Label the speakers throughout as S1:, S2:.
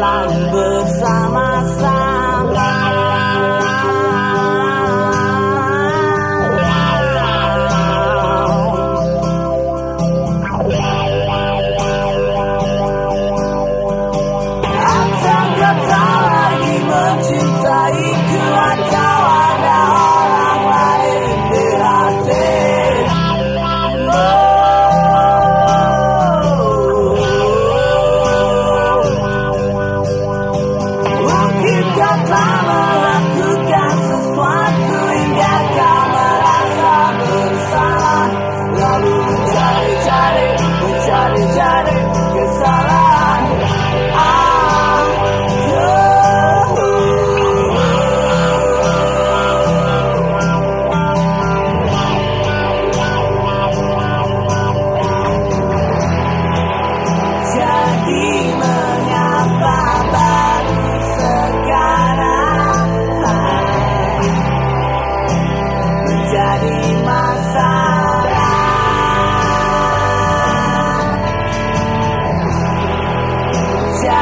S1: berjalan bersama.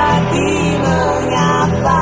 S1: lagi mengapa